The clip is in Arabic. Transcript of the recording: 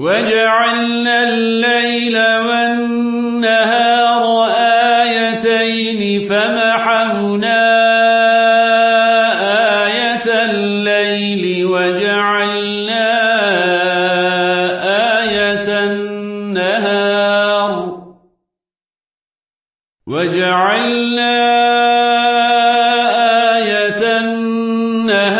وجعلنا الليل والنهار آيتين فمحونا آية الليل وجعلنا آية النهار وجعلنا آية النهار